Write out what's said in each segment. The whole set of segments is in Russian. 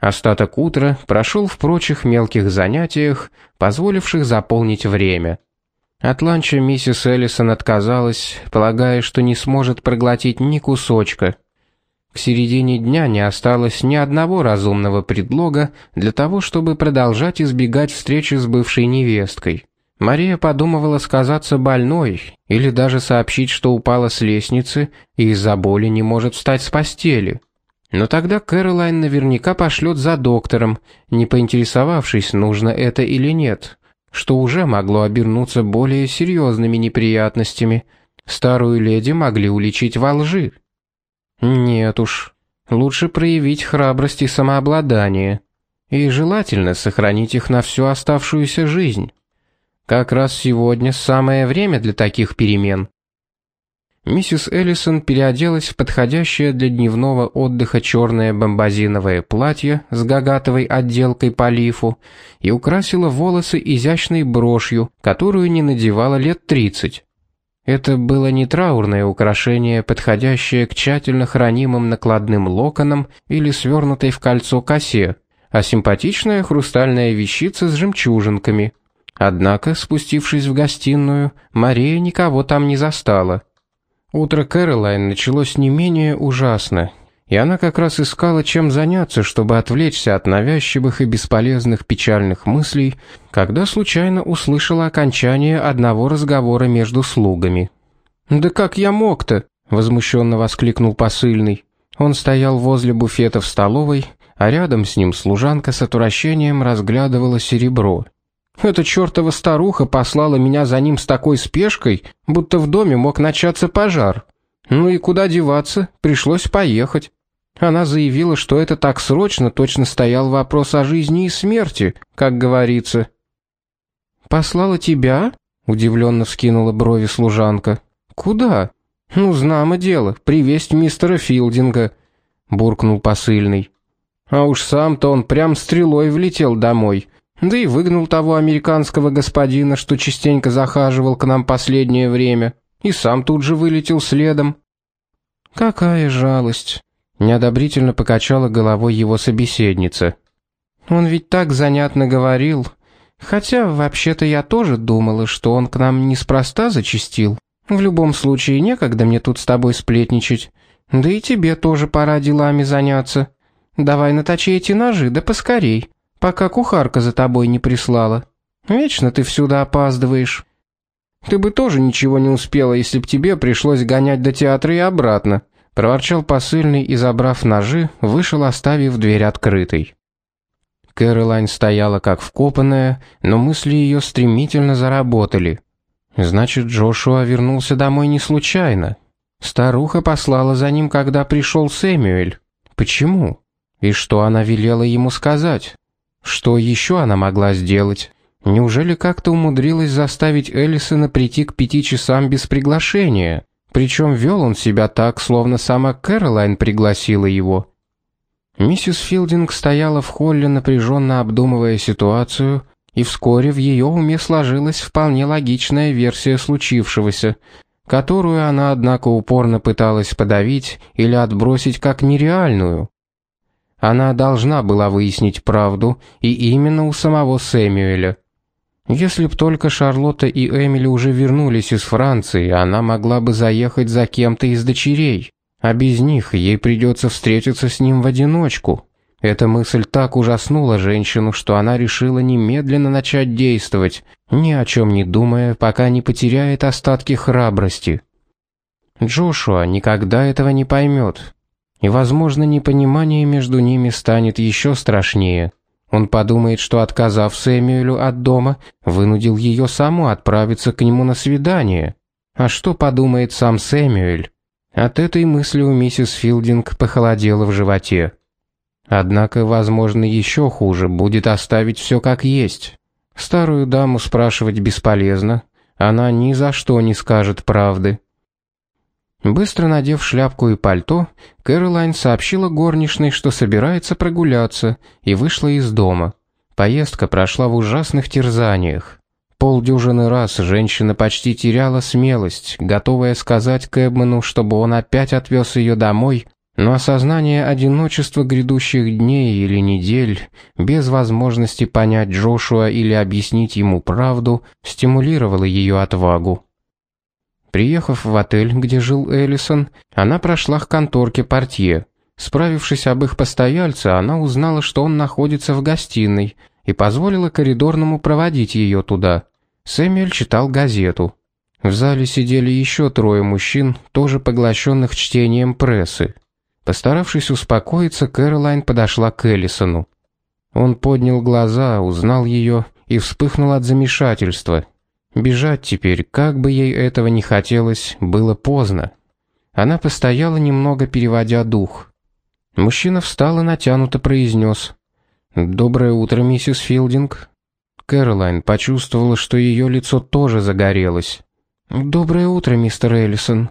Остаток утра прошел в прочих мелких занятиях, позволивших заполнить время. От ланча миссис Эллисон отказалась, полагая, что не сможет проглотить ни кусочка. К середине дня не осталось ни одного разумного предлога для того, чтобы продолжать избегать встречи с бывшей невесткой. Мария подумывала сказаться больной или даже сообщить, что упала с лестницы и из-за боли не может встать с постели. Но тогда Кэролайн наверняка пошлет за доктором, не поинтересовавшись, нужно это или нет, что уже могло обернуться более серьезными неприятностями. Старую леди могли уличить во лжи. Нет уж, лучше проявить храбрость и самообладание, и желательно сохранить их на всю оставшуюся жизнь. Как раз сегодня самое время для таких перемен. Миссис Эллисон переоделась в подходящее для дневного отдыха черное бомбазиновое платье с гагатовой отделкой по лифу и украсила волосы изящной брошью, которую не надевала лет тридцать. Это было не траурное украшение, подходящее к тщательно хранимым накладным локонам или свернутой в кольцо косе, а симпатичная хрустальная вещица с жемчужинками – Однако, спустившись в гостиную, Мария никого там не застала. Утро Кэролайн началось не менее ужасно, и она как раз искала, чем заняться, чтобы отвлечься от навязчивых и бесполезных печальных мыслей, когда случайно услышала окончание одного разговора между слугами. «Да как я мог-то?» — возмущенно воскликнул посыльный. Он стоял возле буфета в столовой, а рядом с ним служанка с отвращением разглядывала серебро. Эта чертова старуха послала меня за ним с такой спешкой, будто в доме мог начаться пожар. Ну и куда деваться, пришлось поехать. Она заявила, что это так срочно, точно стоял вопрос о жизни и смерти, как говорится. «Послала тебя?» — удивленно вскинула брови служанка. «Куда?» «Ну, знамо дело, привесть мистера Филдинга», — буркнул посыльный. А уж сам-то он прям стрелой влетел домой — да и выгнал того американского господина, что частенько захаживал к нам последнее время, и сам тут же вылетел следом. Какая жалость, неодобрительно покачала головой его собеседница. Он ведь так занятно говорил, хотя вообще-то я тоже думала, что он к нам неспроста зачастил. В любом случае некогда мне тут с тобой сплетничать. Да и тебе тоже пора делами заняться. Давай наточи эти ножи, да поскорей пока кухарка за тобой не прислала. Вечно ты всюду опаздываешь. Ты бы тоже ничего не успела, если б тебе пришлось гонять до театра и обратно, проворчал посыльный и, забрав ножи, вышел, оставив дверь открытой. Кэролайн стояла как вкопанная, но мысли ее стремительно заработали. Значит, Джошуа вернулся домой не случайно. Старуха послала за ним, когда пришел Сэмюэль. Почему? И что она велела ему сказать? Что еще она могла сделать? Неужели как-то умудрилась заставить Эллисона прийти к пяти часам без приглашения? Причем вел он себя так, словно сама Кэролайн пригласила его. Миссис Филдинг стояла в холле, напряженно обдумывая ситуацию, и вскоре в ее уме сложилась вполне логичная версия случившегося, которую она, однако, упорно пыталась подавить или отбросить как нереальную. Она должна была выяснить правду, и именно у самого Сэмюэля. Если б только Шарлотта и Эмили уже вернулись из Франции, она могла бы заехать за кем-то из дочерей, а без них ей придется встретиться с ним в одиночку. Эта мысль так ужаснула женщину, что она решила немедленно начать действовать, ни о чем не думая, пока не потеряет остатки храбрости. Джошуа никогда этого не поймет, и, возможно, непонимание между ними станет еще страшнее. Он подумает, что отказав Сэмюэлю от дома, вынудил ее саму отправиться к нему на свидание. А что подумает сам Сэмюэль? От этой мысли у миссис Филдинг похолодело в животе. Однако, возможно, еще хуже будет оставить все как есть. Старую даму спрашивать бесполезно, она ни за что не скажет правды. Быстро надев шляпку и пальто, Кэролайн сообщила горничной, что собирается прогуляться, и вышла из дома. Поездка прошла в ужасных терзаниях. Полдюжины раз женщина почти теряла смелость, готовая сказать Кэбману, чтобы он опять отвез ее домой, Но осознание одиночества грядущих дней или недель, без возможности понять Джошуа или объяснить ему правду, стимулировало ее отвагу. Приехав в отель, где жил Эллисон, она прошла к конторке портье. Справившись об их постояльце, она узнала, что он находится в гостиной, и позволила коридорному проводить ее туда. Сэмюэль читал газету. В зале сидели еще трое мужчин, тоже поглощенных чтением прессы. Постаравшись успокоиться, Кэролайн подошла к Эллисону. Он поднял глаза, узнал ее и вспыхнул от замешательства. Бежать теперь, как бы ей этого не хотелось, было поздно. Она постояла немного, переводя дух. Мужчина встал и натянуто произнес: "Доброе утро, миссис Филдинг". Кэролайн почувствовала, что ее лицо тоже загорелось. "Доброе утро, мистер Эллисон.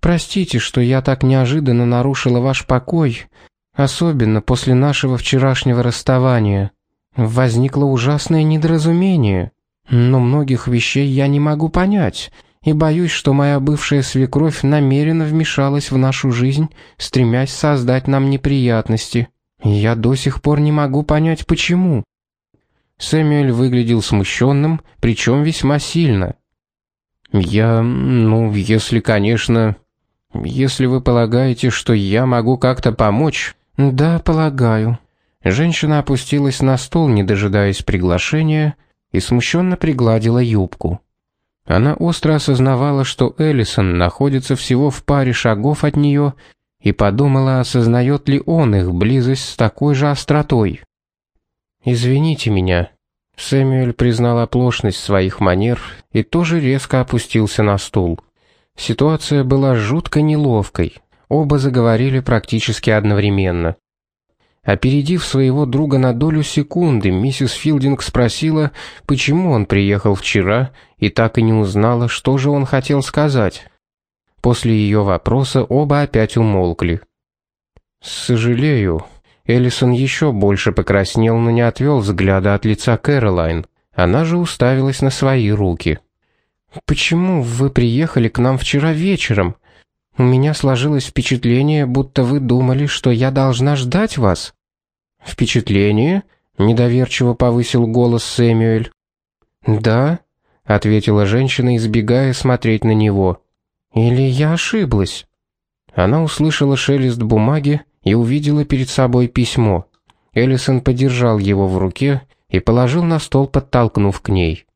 Простите, что я так неожиданно нарушила ваш покой, особенно после нашего вчерашнего расставания. Возникло ужасное недоразумение, но многих вещей я не могу понять, и боюсь, что моя бывшая свекровь намеренно вмешалась в нашу жизнь, стремясь создать нам неприятности. Я до сих пор не могу понять почему. Сэмюэль выглядел смущенным, причем весьма сильно. Я, ну, если, конечно, если вы полагаете, что я могу как-то помочь? Да, полагаю. Женщина опустилась на стол, не дожидаясь приглашения, и смущенно пригладила юбку. Она остро осознавала, что Эллисон находится всего в паре шагов от нее, и подумала, осознает ли он их близость с такой же остротой. «Извините меня». Сэмюэль признал оплошность своих манер и тоже резко опустился на стул. Ситуация была жутко неловкой. Оба заговорили практически одновременно. Опередив своего друга на долю секунды, миссис Филдинг спросила, почему он приехал вчера, и так и не узнала, что же он хотел сказать. После ее вопроса оба опять умолкли. «Сожалею». Эллисон еще больше покраснел, но не отвел взгляда от лица Кэролайн. Она же уставилась на свои руки. Почему вы приехали к нам вчера вечером? У меня сложилось впечатление, будто вы думали, что я должна ждать вас. Впечатление? недоверчиво повысил голос Сэмюэль. Да, ответила женщина, избегая смотреть на него. Или я ошиблась? Она услышала шелест бумаги и увидела перед собой письмо. Эллисон подержал его в руке и положил на стол, подтолкнув к ней.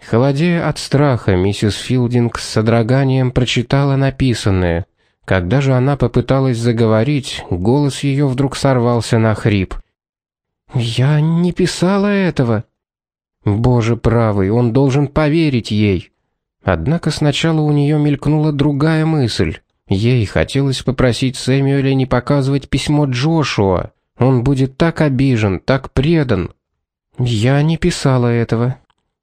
Холодея от страха, миссис Филдинг с содроганием прочитала написанное. Когда же она попыталась заговорить, голос ее вдруг сорвался на хрип. «Я не писала этого». Боже правый, он должен поверить ей. Однако сначала у нее мелькнула другая мысль. Ей хотелось попросить Сэмюэля не показывать письмо Джошуа. Он будет так обижен, так предан. «Я не писала этого»,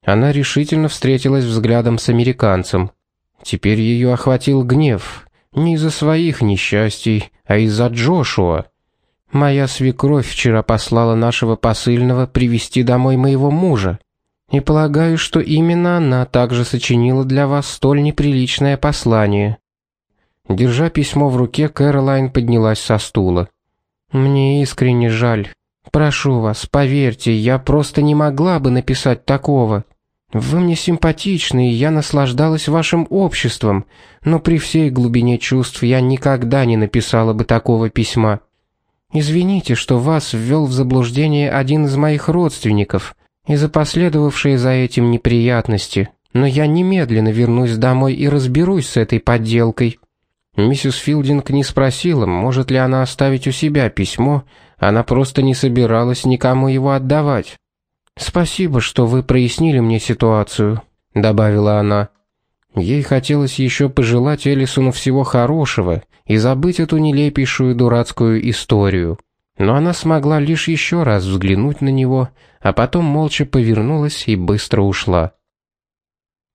она решительно встретилась взглядом с американцем. Теперь ее охватил гнев, не из-за своих несчастий, а из-за Джошуа. Моя свекровь вчера послала нашего посыльного привести домой моего мужа. И полагаю, что именно она также сочинила для вас столь неприличное послание. Держа письмо в руке, Кэролайн поднялась со стула. Мне искренне жаль. Прошу вас, поверьте, я просто не могла бы написать такого. Вы мне симпатичны, и я наслаждалась вашим обществом, но при всей глубине чувств я никогда не написала бы такого письма. Извините, что вас ввел в заблуждение один из моих родственников и за последовавшие за этим неприятности, но я немедленно вернусь домой и разберусь с этой подделкой. Миссис Филдинг не спросила, может ли она оставить у себя письмо, она просто не собиралась никому его отдавать. Спасибо, что вы прояснили мне ситуацию, добавила она. Ей хотелось еще пожелать Элисону всего хорошего и забыть эту нелепейшую дурацкую историю. Но она смогла лишь еще раз взглянуть на него, а потом молча повернулась и быстро ушла.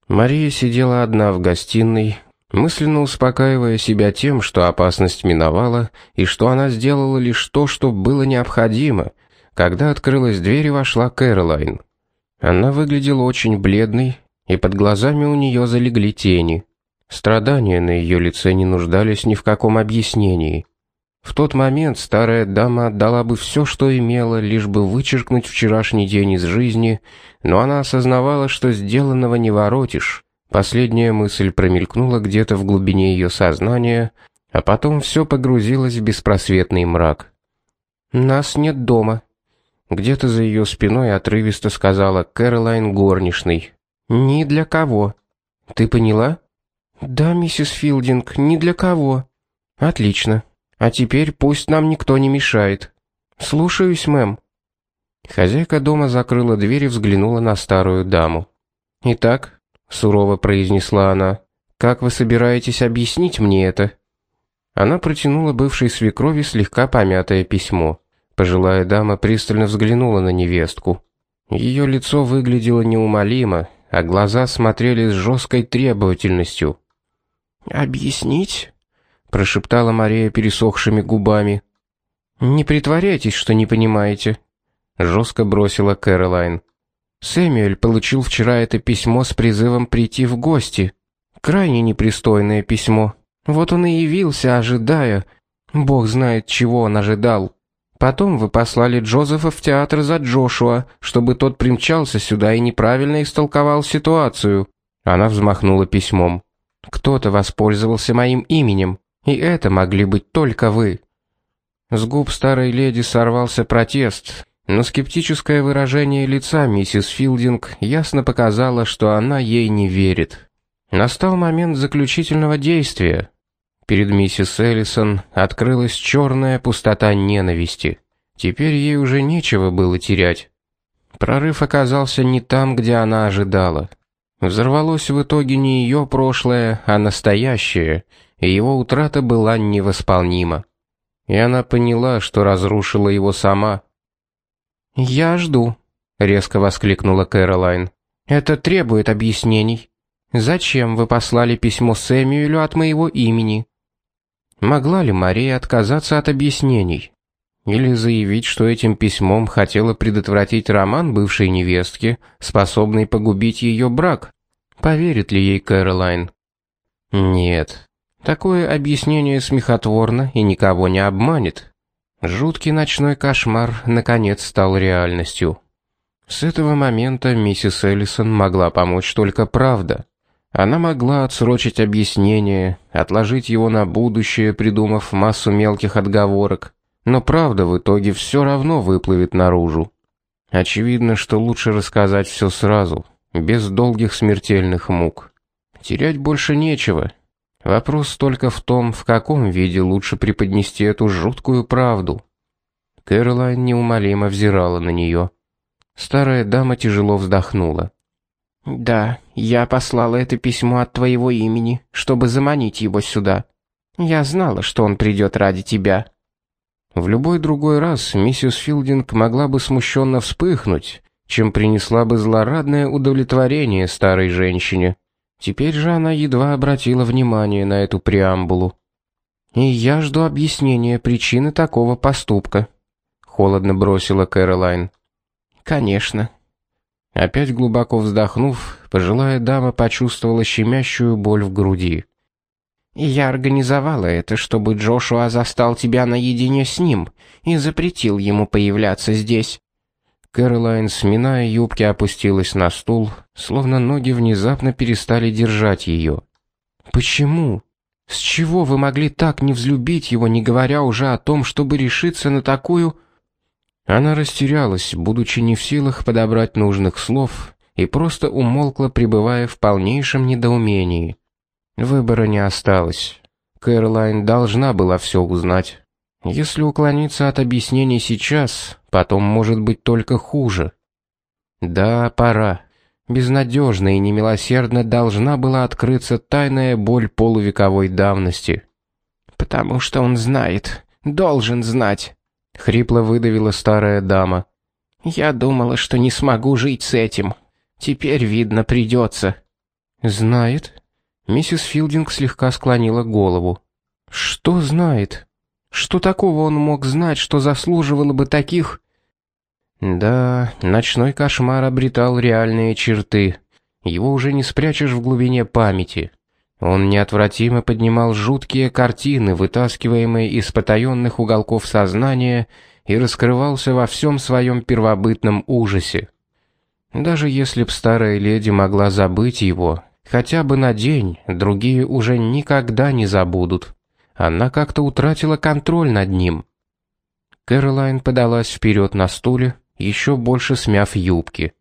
Мария сидела одна в гостиной, мысленно успокаивая себя тем, что опасность миновала и что она сделала лишь то, что было необходимо, когда открылась дверь и вошла Кэролайн. Она выглядела очень бледной, и под глазами у нее залегли тени. Страдания на ее лице не нуждались ни в каком объяснении. В тот момент старая дама отдала бы все, что имела, лишь бы вычеркнуть вчерашний день из жизни, но она осознавала, что сделанного не воротишь. Последняя мысль промелькнула где-то в глубине ее сознания, а потом все погрузилось в беспросветный мрак. «Нас нет дома», — где-то за ее спиной отрывисто сказала Кэролайн горничной. «Ни для кого». «Ты поняла?» «Да, миссис Филдинг, ни для кого». «Отлично. А теперь пусть нам никто не мешает». «Слушаюсь, мэм». Хозяйка дома закрыла дверь и взглянула на старую даму. «Итак», — сурово произнесла она, — «как вы собираетесь объяснить мне это?» Она протянула бывшей свекрови слегка помятое письмо. Пожилая дама пристально взглянула на невестку. Ее лицо выглядело неумолимо, а глаза смотрели с жесткой требовательностью. «Объяснить?» — прошептала Мария пересохшими губами. «Не притворяйтесь, что не понимаете», — жестко бросила Кэролайн. «Сэмюэль получил вчера это письмо с призывом прийти в гости. Крайне непристойное письмо. Вот он и явился, ожидая. Бог знает, чего он ожидал. Потом вы послали Джозефа в театр за Джошуа, чтобы тот примчался сюда и неправильно истолковал ситуацию». Она взмахнула письмом. Кто-то воспользовался моим именем, и это могли быть только вы. С губ старой леди сорвался протест, но скептическое выражение лица миссис Филдинг ясно показало, что она ей не верит. Настал момент заключительного действия. Перед миссис Эллисон открылась черная пустота ненависти. Теперь ей уже нечего было терять. Прорыв оказался не там, где она ожидала. Взорвалось в итоге не ее прошлое, а настоящее, и его утрата была невосполнима. И она поняла, что разрушила его сама. «Я жду», — резко воскликнула Кэролайн. «Это требует объяснений. Зачем вы послали письмо Сэмюэлю от моего имени?» Могла ли Мария отказаться от объяснений? Или заявить, что этим письмом хотела предотвратить роман бывшей невестки, способный погубить ее брак? Поверит ли ей Кэролайн? Нет. Такое объяснение смехотворно и никого не обманет. Жуткий ночной кошмар наконец стал реальностью. С этого момента миссис Эллисон могла помочь только правда. Она могла отсрочить объяснение, отложить его на будущее, придумав массу мелких отговорок, но правда в итоге все равно выплывет наружу. Очевидно, что лучше рассказать все сразу, без долгих смертельных мук. Терять больше нечего. Вопрос только в том, в каком виде лучше преподнести эту жуткую правду. Кэролайн неумолимо взирала на нее. Старая дама тяжело вздохнула. «Да, я послала это письмо от твоего имени, чтобы заманить его сюда. Я знала, что он придет ради тебя. В любой другой раз миссис Филдинг могла бы смущенно вспыхнуть, чем принесла бы злорадное удовлетворение старой женщине. Теперь же она едва обратила внимание на эту преамбулу. «И я жду объяснения причины такого поступка», — холодно бросила Кэролайн. «Конечно». Опять глубоко вздохнув, пожилая дама почувствовала щемящую боль в груди. Я организовала это, чтобы Джошуа застал тебя наедине с ним и запретил ему появляться здесь. Кэролайн, сминая юбки, опустилась на стул, словно ноги внезапно перестали держать ее. Почему? С чего вы могли так не взлюбить его, не говоря уже о том, чтобы решиться на такую Она растерялась, будучи не в силах подобрать нужных слов, и просто умолкла, пребывая в полнейшем недоумении. Выбора не осталось. Кэролайн должна была все узнать. Если уклониться от объяснений сейчас, потом может быть только хуже. Да, пора. Безнадежно и немилосердно должна была открыться тайная боль полувековой давности. «Потому что он знает, должен знать», — хрипло выдавила старая дама. «Я думала, что не смогу жить с этим. Теперь, видно, придется». «Знает?» Миссис Филдинг слегка склонила голову. Что знает? Что такого он мог знать, что заслуживало бы таких? Да, ночной кошмар обретал реальные черты. Его уже не спрячешь в глубине памяти. Он неотвратимо поднимал жуткие картины, вытаскиваемые из потаенных уголков сознания, и раскрывался во всем своем первобытном ужасе. Даже если б старая леди могла забыть его, хотя бы на день, другие уже никогда не забудут. Она как-то утратила контроль над ним. Кэролайн подалась вперед на стуле, еще больше смяв юбки.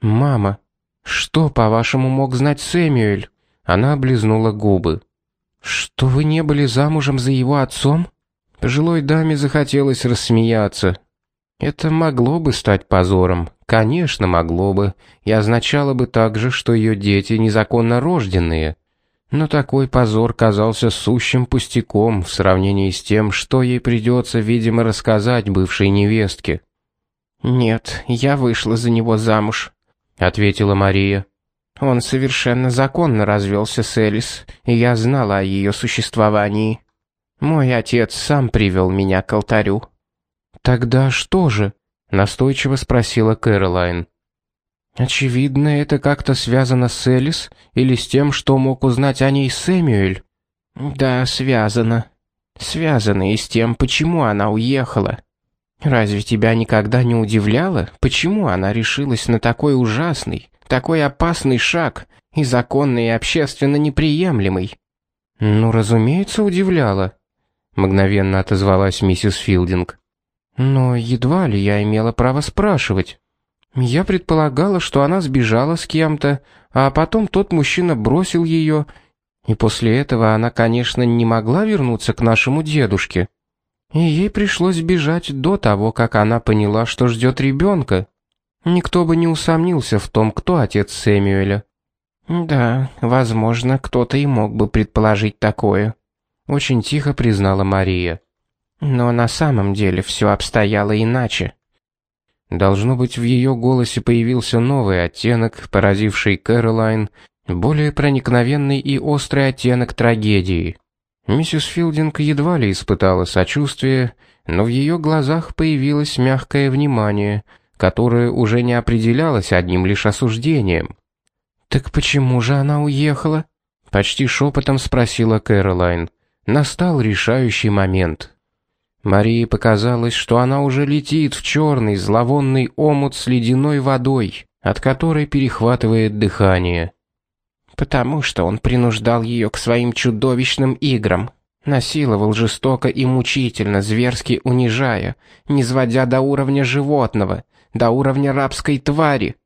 «Мама, что, по-вашему, мог знать Сэмюэль?» Она облизнула губы. «Что вы не были замужем за его отцом?» Пожилой даме захотелось рассмеяться. Это могло бы стать позором, конечно, могло бы, и означало бы также, что ее дети незаконно рожденные. Но такой позор казался сущим пустяком в сравнении с тем, что ей придется, видимо, рассказать бывшей невестке. «Нет, я вышла за него замуж», — ответила Мария. Он совершенно законно развелся с Элис, и я знала о ее существовании. Мой отец сам привел меня к алтарю. Тогда что же? настойчиво спросила Кэролайн. Очевидно, это как-то связано с Элис или с тем, что мог узнать о ней Сэмюэль. Да, связано. Связано и с тем, почему она уехала. Разве тебя никогда не удивляло, почему она решилась на такой ужасный, такой опасный шаг и законный и общественно неприемлемый. Ну, разумеется, удивляло, мгновенно отозвалась миссис Филдинг. Но едва ли я имела право спрашивать. Я предполагала, что она сбежала с кем-то, а потом тот мужчина бросил ее, и после этого она, конечно, не могла вернуться к нашему дедушке. И ей пришлось бежать до того, как она поняла, что ждет ребенка. Никто бы не усомнился в том, кто отец Сэмюэля. Да, возможно, кто-то и мог бы предположить такое, очень тихо признала Мария. Но на самом деле все обстояло иначе. Должно быть, в ее голосе появился новый оттенок, поразивший Кэролайн, более проникновенный и острый оттенок трагедии. Миссис Филдинг едва ли испытала сочувствие, но в ее глазах появилось мягкое внимание, которое уже не определялось одним лишь осуждением. «Так почему же она уехала?» — почти шепотом спросила Кэролайн. Настал решающий момент. Марии показалось, что она уже летит в черный зловонный омут с ледяной водой, от которой перехватывает дыхание. «Потому что он принуждал ее к своим чудовищным играм», насиловал жестоко и мучительно, зверски унижая, низводя до уровня животного, до уровня рабской твари.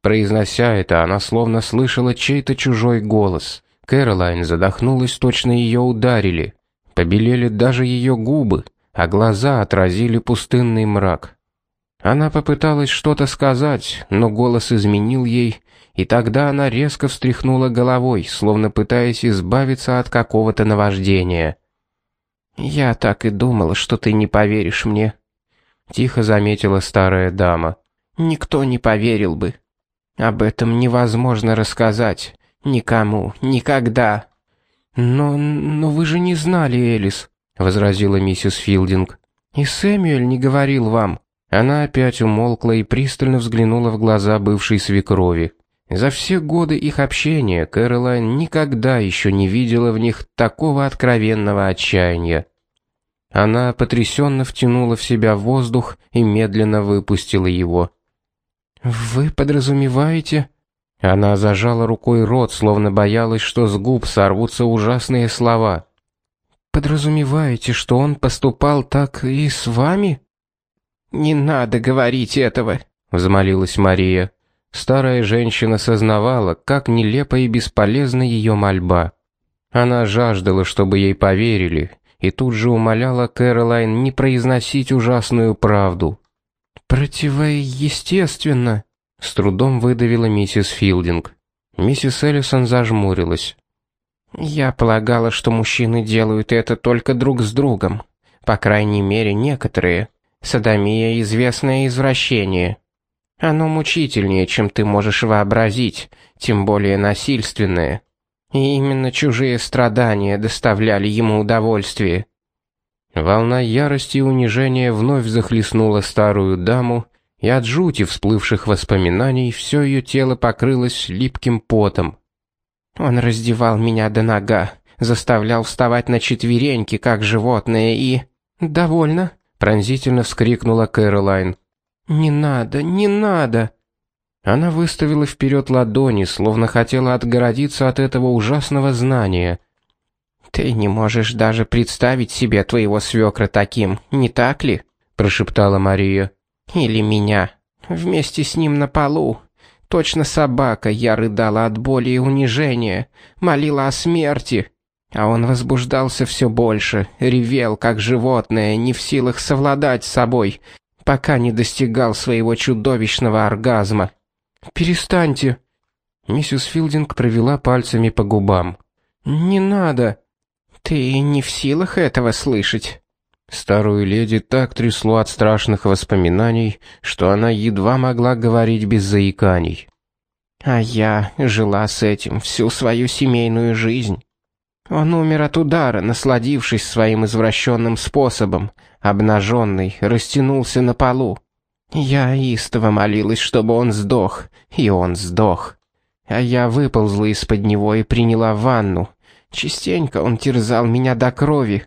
Произнося это, она словно слышала чей-то чужой голос. Кэролайн задохнулась, точно ее ударили. Побелели даже ее губы, а глаза отразили пустынный мрак. Она попыталась что-то сказать, но голос изменил ей, и тогда она резко встряхнула головой, словно пытаясь избавиться от какого-то наваждения. «Я так и думала, что ты не поверишь мне», тихо заметила старая дама. Никто не поверил бы. Об этом невозможно рассказать никому никогда. Но но вы же не знали, Элис, возразила миссис Филдинг. И Сэмюэль не говорил вам. Она опять умолкла и пристально взглянула в глаза бывшей свекрови. За все годы их общения Кэролайн никогда еще не видела в них такого откровенного отчаяния. Она потрясенно втянула в себя воздух и медленно выпустила его. «Вы подразумеваете...» Она зажала рукой рот, словно боялась, что с губ сорвутся ужасные слова. «Подразумеваете, что он поступал так и с вами?» «Не надо говорить этого», — взмолилась Мария. Старая женщина сознавала, как нелепа и бесполезна ее мольба. Она жаждала, чтобы ей поверили, и тут же умоляла Кэролайн не произносить ужасную правду. «Противоестественно», — с трудом выдавила миссис Филдинг. Миссис Эллисон зажмурилась. «Я полагала, что мужчины делают это только друг с другом. По крайней мере, некоторые. Садомия — известное извращение. Оно мучительнее, чем ты можешь вообразить, тем более насильственное. И именно чужие страдания доставляли ему удовольствие. Волна ярости и унижения вновь захлестнула старую даму, и от жути всплывших воспоминаний все ее тело покрылось липким потом. Он раздевал меня до нога, заставлял вставать на четвереньки, как животное, и... «Довольно», — пронзительно вскрикнула Кэролайн. «Не надо, не надо!» Она выставила вперед ладони, словно хотела отгородиться от этого ужасного знания. «Ты не можешь даже представить себе твоего свекра таким, не так ли?» — прошептала Мария. «Или меня. Вместе с ним на полу. Точно собака, я рыдала от боли и унижения, молила о смерти. А он возбуждался все больше, ревел, как животное, не в силах совладать с собой, пока не достигал своего чудовищного оргазма. «Перестаньте!» Миссис Филдинг провела пальцами по губам. «Не надо!» «Ты не в силах этого слышать?» Старую леди так трясло от страшных воспоминаний, что она едва могла говорить без заиканий. «А я жила с этим всю свою семейную жизнь. Он умер от удара, насладившись своим извращенным способом, обнаженный, растянулся на полу. Я истово молилась, чтобы он сдох, и он сдох. А я выползла из-под него и приняла ванну. Частенько он терзал меня до крови,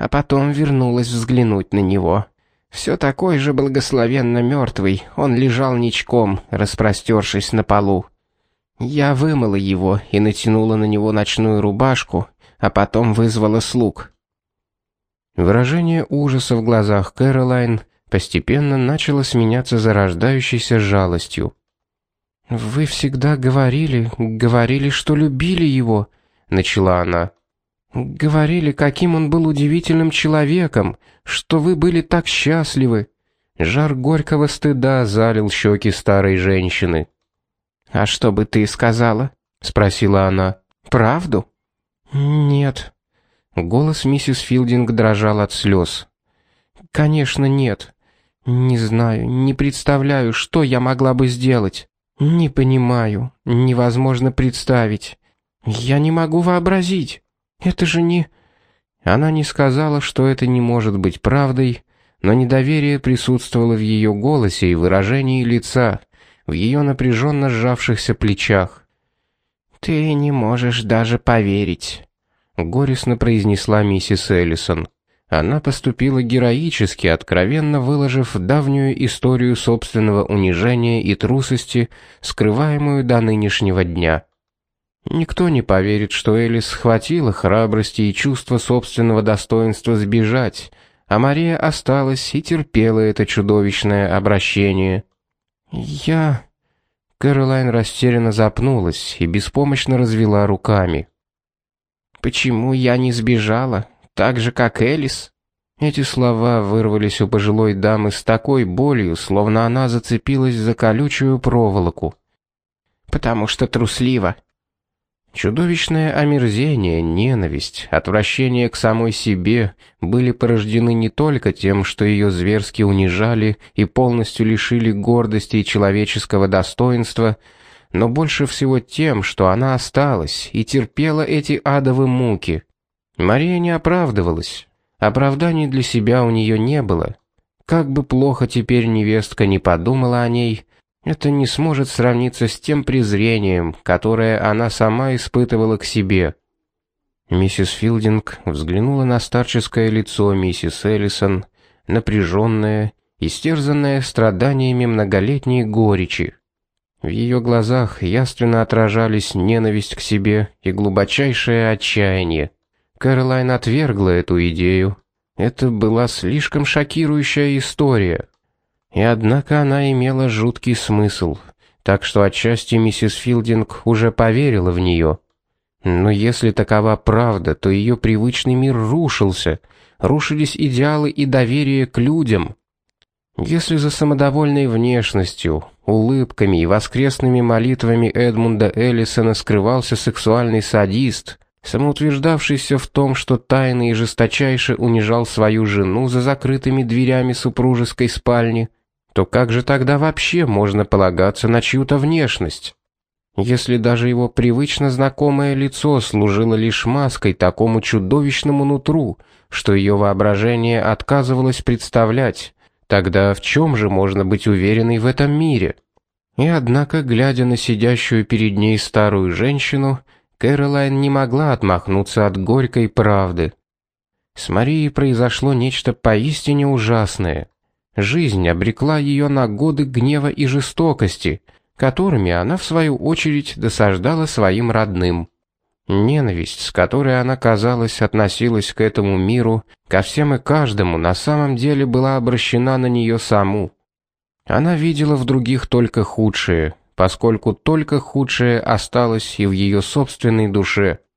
а потом вернулась взглянуть на него. Все такой же благословенно мертвый, он лежал ничком, распростершись на полу. Я вымыла его и натянула на него ночную рубашку, а потом вызвала слуг. Выражение ужаса в глазах Кэролайн постепенно начало сменяться зарождающейся жалостью. «Вы всегда говорили, говорили, что любили его», — начала она. Говорили, каким он был удивительным человеком, что вы были так счастливы. Жар горького стыда залил щеки старой женщины. А что бы ты сказала? спросила она. Правду? Нет. Голос миссис Филдинг дрожал от слез. Конечно, нет. Не знаю, не представляю, что я могла бы сделать. Не понимаю, невозможно представить. Я не могу вообразить. Это же не Она не сказала, что это не может быть правдой, но недоверие присутствовало в ее голосе и выражении лица, в ее напряженно сжавшихся плечах. Ты не можешь даже поверить, горестно произнесла миссис Эллисон. Она поступила героически, откровенно выложив давнюю историю собственного унижения и трусости, скрываемую до нынешнего дня. Никто не поверит, что Элис схватила храбрости и чувство собственного достоинства сбежать, а Мария осталась и терпела это чудовищное обращение. Я Кэролайн растерянно запнулась и беспомощно развела руками. Почему я не сбежала, так же как Элис? Эти слова вырвались у пожилой дамы с такой болью, словно она зацепилась за колючую проволоку. Потому что трусливо. Чудовищное омерзение, ненависть, отвращение к самой себе были порождены не только тем, что ее зверски унижали и полностью лишили гордости и человеческого достоинства, но больше всего тем, что она осталась и терпела эти адовые муки. Мария не оправдывалась. Оправданий для себя у нее не было. Как бы плохо теперь невестка не подумала о ней, это не сможет сравниться с тем презрением, которое она сама испытывала к себе. Миссис Филдинг взглянула на старческое лицо миссис Эллисон, напряженное, истерзанное страданиями многолетней горечи. В ее глазах ясно отражались ненависть к себе и глубочайшее отчаяние. Кэролайн отвергла эту идею. Это была слишком шокирующая история. И однако она имела жуткий смысл, так что отчасти миссис Филдинг уже поверила в нее. Но если такова правда, то ее привычный мир рушился, рушились идеалы и доверие к людям. Если за самодовольной внешностью, улыбками и воскресными молитвами Эдмунда Эллисона скрывался сексуальный садист, самоутверждавшийся в том, что тайно и жесточайше унижал свою жену за закрытыми дверями супружеской спальни, то как же тогда вообще можно полагаться на чью-то внешность? Если даже его привычно знакомое лицо служило лишь маской такому чудовищному нутру, что ее воображение отказывалось представлять, тогда в чем же можно быть уверенной в этом мире? И однако, глядя на сидящую перед ней старую женщину, Кэролайн не могла отмахнуться от горькой правды. С Марией произошло нечто поистине ужасное. Жизнь обрекла ее на годы гнева и жестокости, которыми она в свою очередь досаждала своим родным. Ненависть, с которой она, казалось, относилась к этому миру, ко всем и каждому, на самом деле была обращена на нее саму. Она видела в других только худшее, поскольку только худшее осталось и в ее собственной душе –